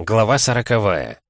Глава сороковая.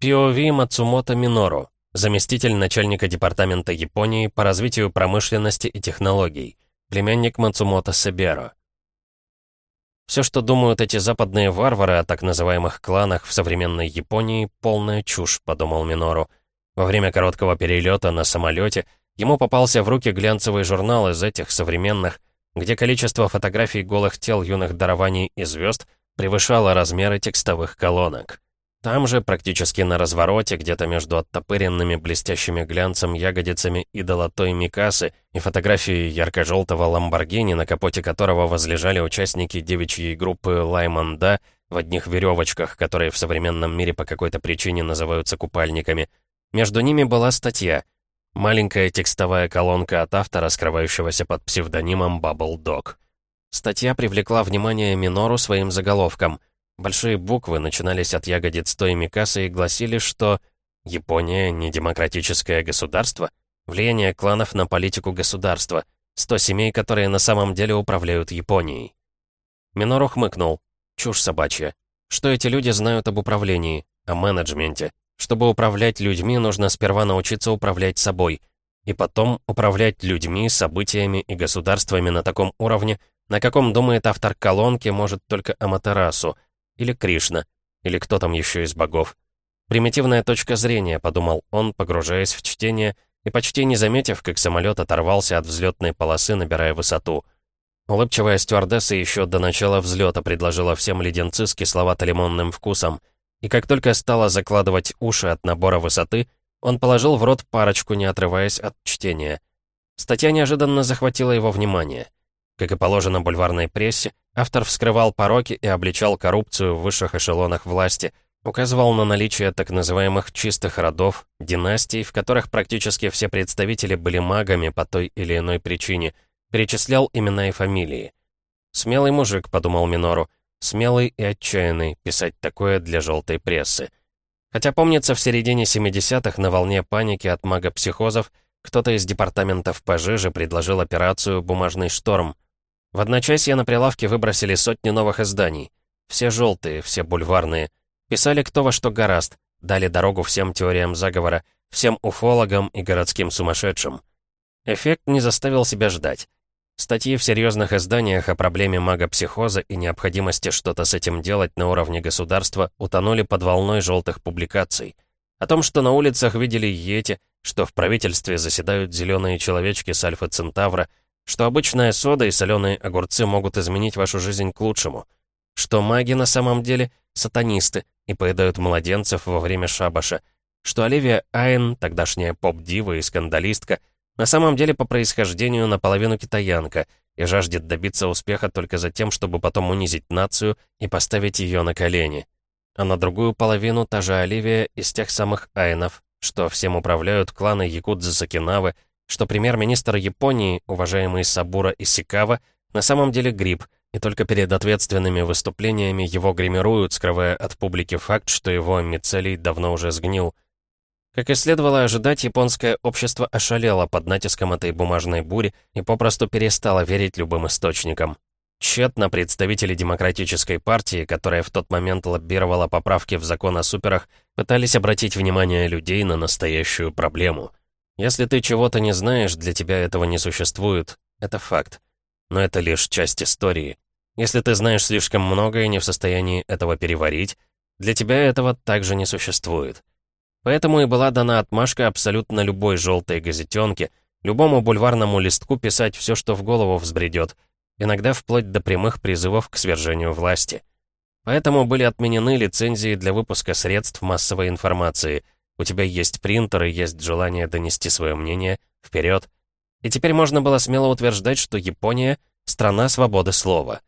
POV Мацумото Минору, заместитель начальника департамента Японии по развитию промышленности и технологий, племянник Мацумото Себеро. Все, что думают эти западные варвары о так называемых кланах в современной Японии, полная чушь, подумал Минору. Во время короткого перелета на самолете ему попался в руки глянцевый журнал из этих современных, где количество фотографий голых тел юных дарований и звезд — превышала размеры текстовых колонок. Там же, практически на развороте, где-то между оттопыренными блестящими глянцем ягодицами идола Той Микасы и фотографией ярко-желтого ламборгини, на капоте которого возлежали участники девичьей группы Лайманда в одних веревочках, которые в современном мире по какой-то причине называются купальниками. Между ними была статья. Маленькая текстовая колонка от автора, скрывающегося под псевдонимом Bubble Dog. Статья привлекла внимание Минору своим заголовком. Большие буквы начинались от ягодиц той Микасы и гласили, что «Япония — не демократическое государство, влияние кланов на политику государства, 100 семей, которые на самом деле управляют Японией». Минору хмыкнул. Чушь собачья. Что эти люди знают об управлении, о менеджменте? Чтобы управлять людьми, нужно сперва научиться управлять собой. И потом управлять людьми, событиями и государствами на таком уровне, на каком думает автор колонки, может только Аматерасу, или Кришна, или кто там еще из богов. Примитивная точка зрения, подумал он, погружаясь в чтение и почти не заметив, как самолет оторвался от взлетной полосы, набирая высоту. Улыбчивая стюардесса еще до начала взлета предложила всем леденцы с кисловато-лимонным вкусом. И как только стала закладывать уши от набора высоты, он положил в рот парочку, не отрываясь от чтения. Статья неожиданно захватила его внимание. Как и положено бульварной прессе, автор вскрывал пороки и обличал коррупцию в высших эшелонах власти, указывал на наличие так называемых «чистых родов», династий, в которых практически все представители были магами по той или иной причине, перечислял имена и фамилии. «Смелый мужик», — подумал Минору, — «смелый и отчаянный писать такое для желтой прессы». Хотя, помнится, в середине 70-х на волне паники от мага-психозов кто-то из департаментов пожиже предложил операцию «Бумажный шторм», в одночасье на прилавке выбросили сотни новых изданий. Все желтые, все бульварные. Писали кто во что гораст, дали дорогу всем теориям заговора, всем уфологам и городским сумасшедшим. Эффект не заставил себя ждать. Статьи в серьезных изданиях о проблеме мага-психоза и необходимости что-то с этим делать на уровне государства утонули под волной желтых публикаций. О том, что на улицах видели Йети, что в правительстве заседают зеленые человечки с Альфа-Центавра, что обычная сода и соленые огурцы могут изменить вашу жизнь к лучшему, что маги на самом деле сатанисты и поедают младенцев во время шабаша, что Оливия Айн, тогдашняя поп-дива и скандалистка, на самом деле по происхождению наполовину китаянка и жаждет добиться успеха только за тем, чтобы потом унизить нацию и поставить ее на колени. А на другую половину та же Оливия из тех самых Айнов, что всем управляют кланы Якудзы-Сакинавы, что премьер-министр Японии, уважаемый Сабура Исикава, на самом деле гриб, и только перед ответственными выступлениями его гримируют, скрывая от публики факт, что его мицелий давно уже сгнил. Как и следовало ожидать, японское общество ошалело под натиском этой бумажной бури и попросту перестало верить любым источникам. Тщетно представители Демократической партии, которая в тот момент лоббировала поправки в закон о суперах, пытались обратить внимание людей на настоящую проблему. Если ты чего-то не знаешь, для тебя этого не существует. Это факт. Но это лишь часть истории. Если ты знаешь слишком много и не в состоянии этого переварить, для тебя этого также не существует. Поэтому и была дана отмашка абсолютно любой желтой газетенке, любому бульварному листку писать все, что в голову взбредет, иногда вплоть до прямых призывов к свержению власти. Поэтому были отменены лицензии для выпуска средств массовой информации — у тебя есть принтер и есть желание донести свое мнение. Вперед. И теперь можно было смело утверждать, что Япония — страна свободы слова.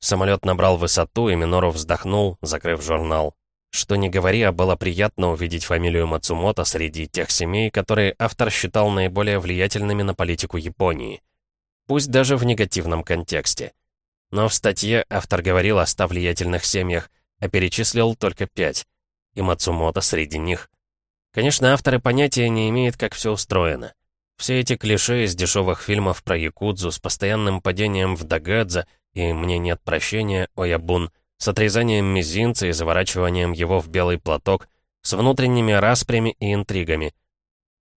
Самолет набрал высоту, и Минору вздохнул, закрыв журнал. Что ни говори, а было приятно увидеть фамилию Мацумото среди тех семей, которые автор считал наиболее влиятельными на политику Японии. Пусть даже в негативном контексте. Но в статье автор говорил о ста влиятельных семьях, а перечислил только пять. И Мацумото среди них. Конечно, авторы понятия не имеют, как все устроено. Все эти клише из дешевых фильмов про якудзу с постоянным падением в дагадза и «мне нет прощения, оябун» с отрезанием мизинца и заворачиванием его в белый платок, с внутренними распрями и интригами.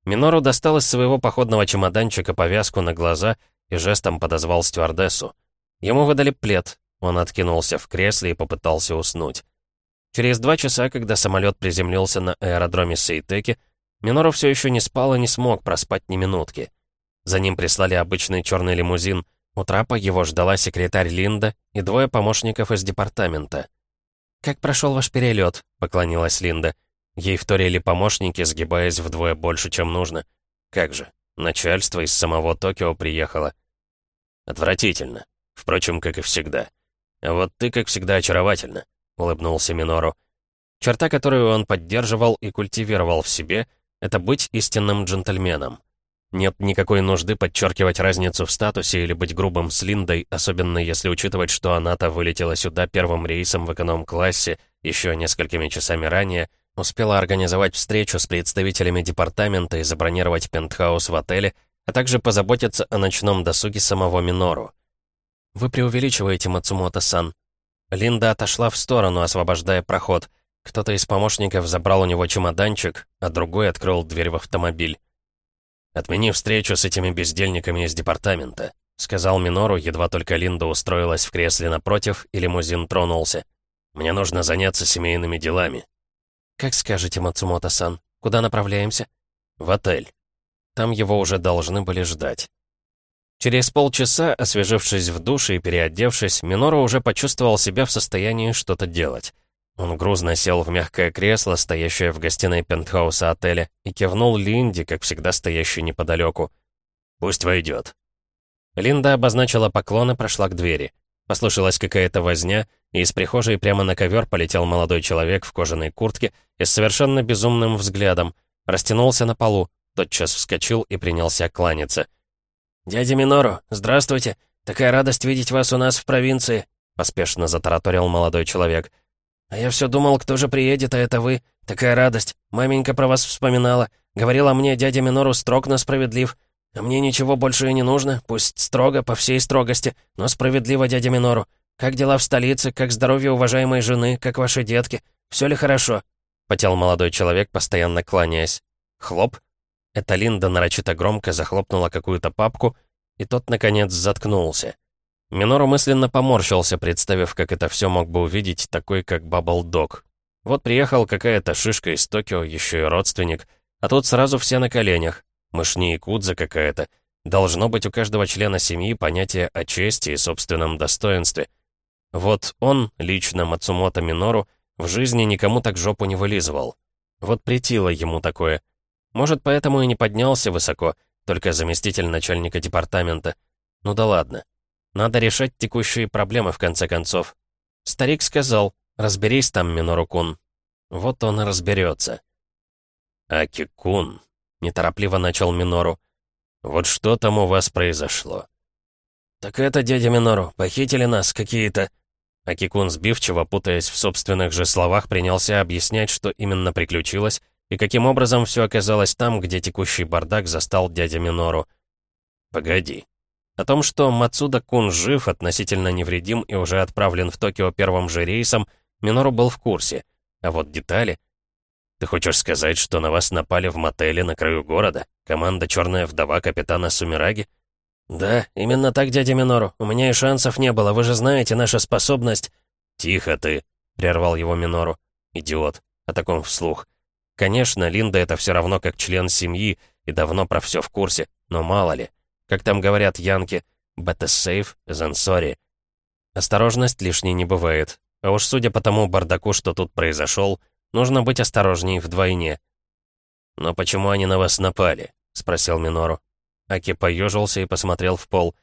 Минору достал из своего походного чемоданчика повязку на глаза и жестом подозвал стюардессу. Ему выдали плед, он откинулся в кресле и попытался уснуть. Через два часа, когда самолет приземлился на аэродроме Сейтеки, Минору все еще не спал и не смог проспать ни минутки. За ним прислали обычный черный лимузин. У трапа его ждала секретарь Линда и двое помощников из департамента. «Как прошел ваш перелет?» — поклонилась Линда. Ей вторили помощники, сгибаясь вдвое больше, чем нужно. Как же, начальство из самого Токио приехало. Отвратительно. Впрочем, как и всегда. А вот ты, как всегда, очаровательна, улыбнулся Минору. Черта, которую он поддерживал и культивировал в себе, это быть истинным джентльменом. Нет никакой нужды подчеркивать разницу в статусе или быть грубым с Линдой, особенно если учитывать, что она-то вылетела сюда первым рейсом в эконом-классе еще несколькими часами ранее, Успела организовать встречу с представителями департамента и забронировать пентхаус в отеле, а также позаботиться о ночном досуге самого Минору. «Вы преувеличиваете, Мацумото-сан». Линда отошла в сторону, освобождая проход. Кто-то из помощников забрал у него чемоданчик, а другой открыл дверь в автомобиль. «Отмени встречу с этими бездельниками из департамента», — сказал Минору, едва только Линда устроилась в кресле напротив, и лимузин тронулся. «Мне нужно заняться семейными делами». «Как скажете, Мацумото-сан, куда направляемся?» «В отель. Там его уже должны были ждать». Через полчаса, освежившись в душе и переодевшись, Минору уже почувствовал себя в состоянии что-то делать. Он грузно сел в мягкое кресло, стоящее в гостиной пентхауса отеля, и кивнул Линде, как всегда стоящей неподалеку. «Пусть войдет». Линда обозначила поклон и прошла к двери. Послышалась какая-то возня, и из прихожей прямо на ковер полетел молодой человек в кожаной куртке и с совершенно безумным взглядом. Растянулся на полу, тотчас вскочил и принялся кланяться. «Дядя Минору, здравствуйте! Такая радость видеть вас у нас в провинции!» Поспешно затараторил молодой человек. «А я все думал, кто же приедет, а это вы. Такая радость. Маменька про вас вспоминала. Говорила мне, дядя Минору строг, но справедлив. А мне ничего больше и не нужно, пусть строго, по всей строгости, но справедливо, дядя Минору. Как дела в столице, как здоровье уважаемой жены, как ваши детки? Все ли хорошо?» Потел молодой человек, постоянно кланяясь. Хлоп. Эта Линда нарочито громко захлопнула какую-то папку, и тот, наконец, заткнулся. Минору мысленно поморщился, представив, как это все мог бы увидеть такой, как Бабл Дог. Вот приехал какая-то шишка из Токио, еще и родственник, а тут сразу все на коленях. Мышни и кудза какая-то. Должно быть у каждого члена семьи понятие о чести и собственном достоинстве. Вот он, лично Мацумото Минору, в жизни никому так жопу не вылизывал. Вот притило ему такое. Может, поэтому и не поднялся высоко, только заместитель начальника департамента. Ну да ладно. Надо решать текущие проблемы, в конце концов. Старик сказал, разберись там, Минору-кун. Вот он и разберется. Аки-кун, неторопливо начал Минору. «Вот что там у вас произошло?» «Так это, дядя Минору, похитили нас какие-то...» Акикун сбивчиво, путаясь в собственных же словах, принялся объяснять, что именно приключилось, и каким образом все оказалось там, где текущий бардак застал дядя Минору. «Погоди». О том, что Мацуда-кун жив, относительно невредим и уже отправлен в Токио первым же рейсом, Минору был в курсе. А вот детали... Ты хочешь сказать, что на вас напали в мотеле на краю города? Команда «Черная вдова» капитана Сумираги? Да, именно так, дядя Минору. У меня и шансов не было, вы же знаете наша способность... Тихо ты, прервал его Минору. Идиот. О таком вслух. Конечно, Линда это все равно как член семьи и давно про все в курсе, но мало ли. Как там говорят янки, better safe than sorry. Осторожность лишней не бывает. А уж судя по тому бардаку, что тут произошел, Нужно быть осторожней вдвойне. «Но почему они на вас напали?» — спросил Минору. Аки поежился и посмотрел в пол.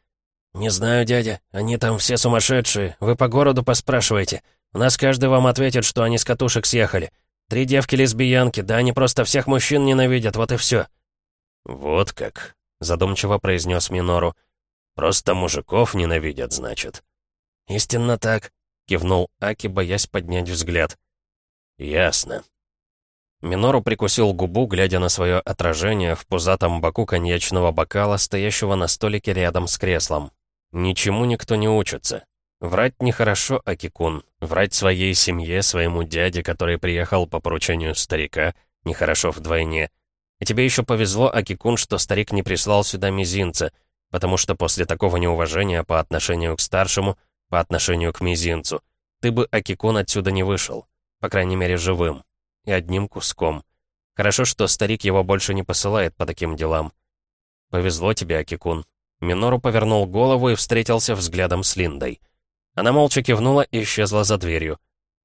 «Не знаю, дядя. Они там все сумасшедшие. Вы по городу поспрашивайте. У нас каждый вам ответит, что они с катушек съехали. Три девки-лесбиянки, да они просто всех мужчин ненавидят, вот и все». «Вот как», — задумчиво произнес Минору. «Просто мужиков ненавидят, значит». «Истинно так», — кивнул Аки, боясь поднять взгляд. «Ясно». Минору прикусил губу, глядя на свое отражение в пузатом боку коньячного бокала, стоящего на столике рядом с креслом. Ничему никто не учится. Врать нехорошо, Акикун. Врать своей семье, своему дяде, который приехал по поручению старика, нехорошо вдвойне. И тебе еще повезло, Акикун, что старик не прислал сюда мизинца, потому что после такого неуважения по отношению к старшему, по отношению к мизинцу, ты бы, Акикун, отсюда не вышел. По крайней мере, живым. И одним куском. Хорошо, что старик его больше не посылает по таким делам. Повезло тебе, Акикун. Минору повернул голову и встретился взглядом с Линдой. Она молча кивнула и исчезла за дверью.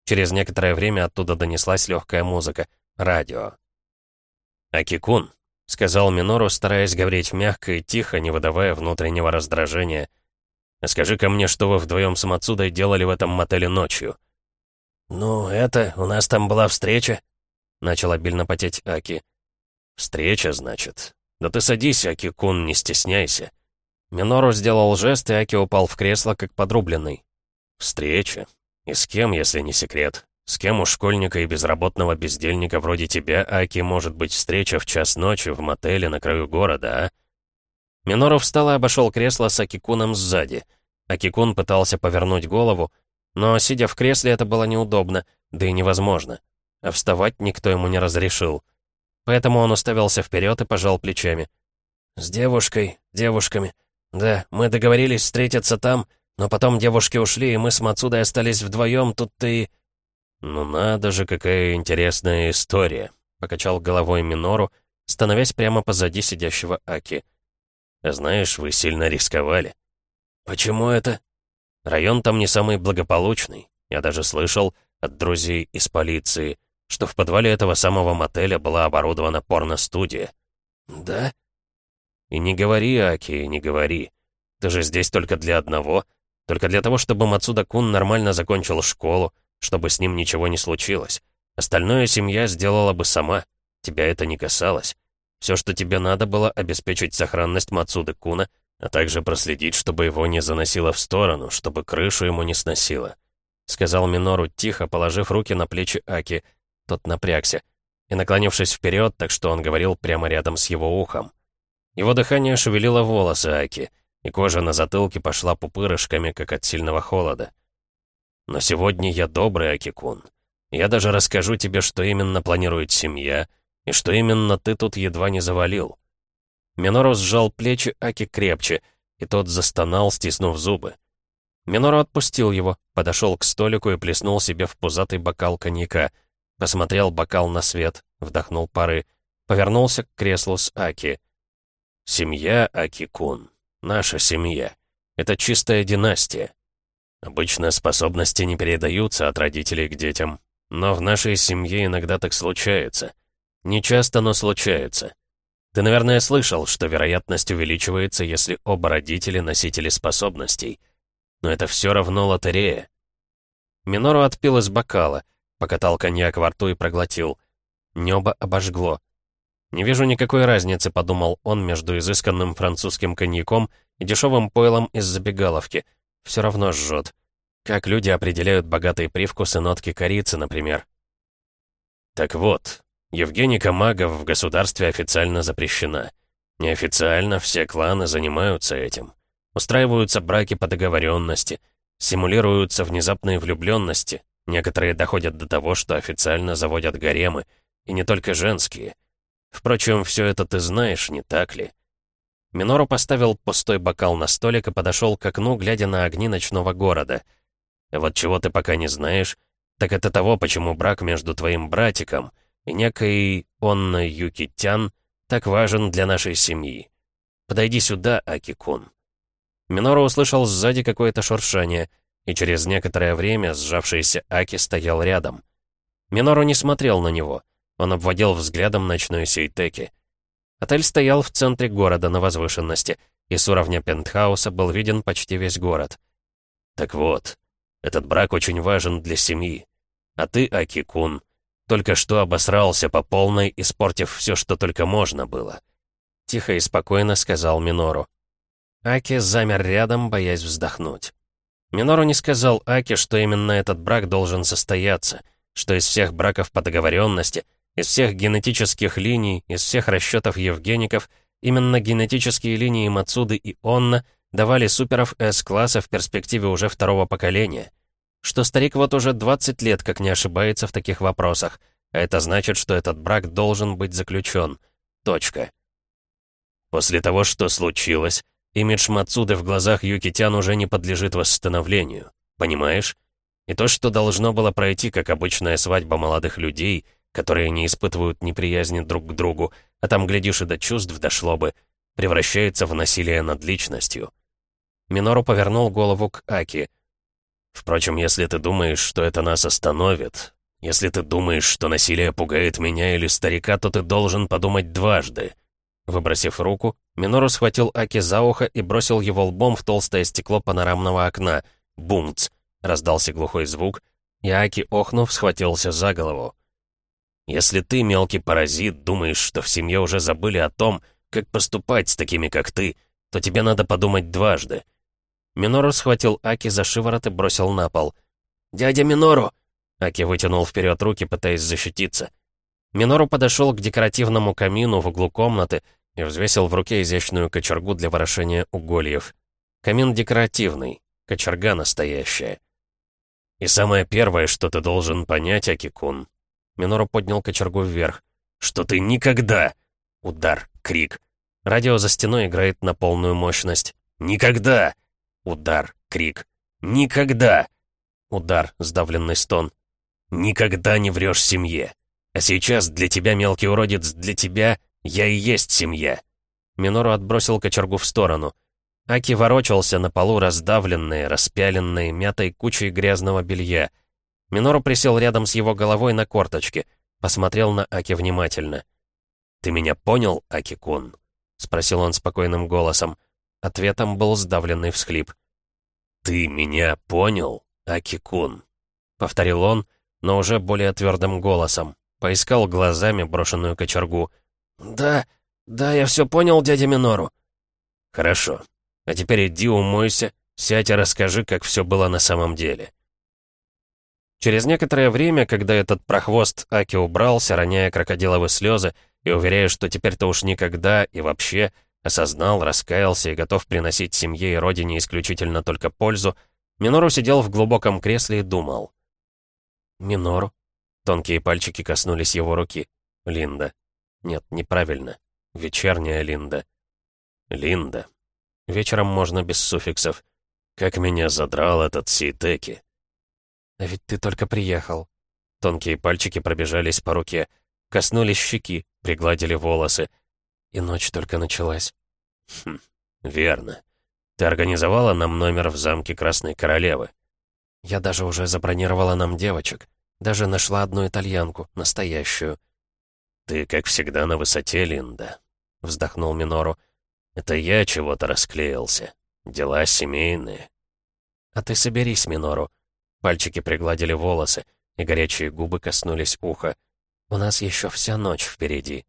Через некоторое время оттуда донеслась легкая музыка. Радио. «Акикун», — сказал Минору, стараясь говорить мягко и тихо, не выдавая внутреннего раздражения. «Скажи-ка мне, что вы вдвоем с Мацудой делали в этом мотеле ночью?» «Ну, это, у нас там была встреча», — начал обильно потеть Аки. «Встреча, значит? Да ты садись, Аки-кун, не стесняйся». Минору сделал жест, и Аки упал в кресло, как подрубленный. Встреча. И с кем, если не секрет? С кем у школьника и безработного бездельника вроде тебя, Аки, может быть встреча в час ночи в мотеле на краю города, а? Минору встал и обошел кресло с Акикуном сзади. Акикун пытался повернуть голову, но, сидя в кресле, это было неудобно, да и невозможно. А вставать никто ему не разрешил. Поэтому он уставился вперед и пожал плечами. «С девушкой, девушками. Да, мы договорились встретиться там, но потом девушки ушли, и мы с Мацудой остались вдвоем, тут ты...» «Ну надо же, какая интересная история», — покачал головой Минору, становясь прямо позади сидящего Аки. «Знаешь, вы сильно рисковали». «Почему это?» «Район там не самый благополучный. Я даже слышал от друзей из полиции, что в подвале этого самого мотеля была оборудована порно-студия». «Да?» «И не говори, Аки, не говори. Ты же здесь только для одного, только для того, чтобы Мацуда-кун нормально закончил школу, чтобы с ним ничего не случилось. Остальное семья сделала бы сама. Тебя это не касалось. Все, что тебе надо было, обеспечить сохранность Мацуды-куна, а также проследить, чтобы его не заносило в сторону, чтобы крышу ему не сносило. Сказал Минору тихо, положив руки на плечи Аки. Тот напрягся. И наклонившись вперед, так что он говорил прямо рядом с его ухом. Его дыхание шевелило волосы Аки — и кожа на затылке пошла пупырышками, как от сильного холода. Но сегодня я добрый, Акикун. Я даже расскажу тебе, что именно планирует семья, и что именно ты тут едва не завалил. Минору сжал плечи Аки крепче, и тот застонал, стиснув зубы. Минору отпустил его, подошел к столику и плеснул себе в пузатый бокал коньяка, посмотрел бокал на свет, вдохнул пары, повернулся к креслу с Аки. «Семья Аки-кун». Наша семья. Это чистая династия. Обычно способности не передаются от родителей к детям. Но в нашей семье иногда так случается. Не часто, но случается. Ты, наверное, слышал, что вероятность увеличивается, если оба родителя носители способностей. Но это все равно лотерея. Минору отпил из бокала, покатал коньяк во рту и проглотил. Небо обожгло. «Не вижу никакой разницы», — подумал он, между изысканным французским коньяком и дешевым пойлом из забегаловки. Все равно жжет. Как люди определяют богатые привкусы нотки корицы, например. Так вот, Евгеника магов в государстве официально запрещена. Неофициально все кланы занимаются этим. Устраиваются браки по договоренности, симулируются внезапные влюбленности, некоторые доходят до того, что официально заводят гаремы, и не только женские — Впрочем, все это ты знаешь, не так ли?» Минору поставил пустой бокал на столик и подошел к окну, глядя на огни ночного города. «Вот чего ты пока не знаешь, так это того, почему брак между твоим братиком и некой Онна Юкитян так важен для нашей семьи. Подойди сюда, Акикун». Минору услышал сзади какое-то шуршание, и через некоторое время сжавшийся Аки стоял рядом. Минору не смотрел на него — он обводил взглядом ночной сейтеки. Отель стоял в центре города на возвышенности, и с уровня пентхауса был виден почти весь город. Так вот, этот брак очень важен для семьи. А ты, Аки-кун, только что обосрался по полной, испортив все, что только можно было. Тихо и спокойно сказал Минору. Аки замер рядом, боясь вздохнуть. Минору не сказал Аки, что именно этот брак должен состояться, что из всех браков по договоренности — из всех генетических линий, из всех расчетов Евгеников, именно генетические линии Мацуды и Онна давали суперов С-класса в перспективе уже второго поколения. Что старик вот уже 20 лет как не ошибается в таких вопросах, а это значит, что этот брак должен быть заключен. Точка. После того, что случилось, имидж Мацуды в глазах Юкитян уже не подлежит восстановлению. Понимаешь? И то, что должно было пройти как обычная свадьба молодых людей, которые не испытывают неприязни друг к другу, а там, глядишь, и до чувств дошло бы, превращается в насилие над личностью. Минору повернул голову к Аки. «Впрочем, если ты думаешь, что это нас остановит, если ты думаешь, что насилие пугает меня или старика, то ты должен подумать дважды». Выбросив руку, Минору схватил Аки за ухо и бросил его лбом в толстое стекло панорамного окна. Бумц! Раздался глухой звук, и Аки, охнув, схватился за голову. «Если ты, мелкий паразит, думаешь, что в семье уже забыли о том, как поступать с такими, как ты, то тебе надо подумать дважды». Минору схватил Аки за шиворот и бросил на пол. «Дядя Минору!» Аки вытянул вперед руки, пытаясь защититься. Минору подошел к декоративному камину в углу комнаты и взвесил в руке изящную кочергу для ворошения угольев. Камин декоративный, кочерга настоящая. И самое первое, что ты должен понять, Акикун. Минору поднял кочергу вверх. Что ты никогда... Удар, крик. Радио за стеной играет на полную мощность. Никогда! Удар, крик. Никогда! Удар, сдавленный стон. Никогда не врешь семье. А сейчас для тебя, мелкий уродец, для тебя я и есть семья. Минору отбросил кочергу в сторону. Аки ворочался на полу, раздавленный, распяленный, мятой кучей грязного белья. Минору присел рядом с его головой на корточке, посмотрел на Аки внимательно. «Ты меня понял, Аки-кун?» — спросил он спокойным голосом. Ответом был сдавленный всхлип. «Ты меня понял, Аки-кун?» — повторил он, но уже более твердым голосом. Поискал глазами брошенную кочергу. «Да, да, я все понял, дядя Минору». «Хорошо. А теперь иди умойся, сядь и расскажи, как все было на самом деле». Через некоторое время, когда этот прохвост Аки убрался, роняя крокодиловые слезы и уверяя, что теперь-то уж никогда и вообще осознал, раскаялся и готов приносить семье и родине исключительно только пользу, Минору сидел в глубоком кресле и думал. «Минору?» Тонкие пальчики коснулись его руки. «Линда». Нет, неправильно. Вечерняя Линда. Линда. Вечером можно без суффиксов. Как меня задрал этот Сейтеки. А ведь ты только приехал. Тонкие пальчики пробежались по руке, коснулись щеки, пригладили волосы. И ночь только началась. Хм, верно. Ты организовала нам номер в замке Красной Королевы. Я даже уже забронировала нам девочек. Даже нашла одну итальянку, настоящую. «Ты, как всегда, на высоте, Линда», — вздохнул Минору. Это я чего-то расклеился. Дела семейные. А ты соберись, Минору. Пальчики пригладили волосы, и горячие губы коснулись уха. У нас еще вся ночь впереди.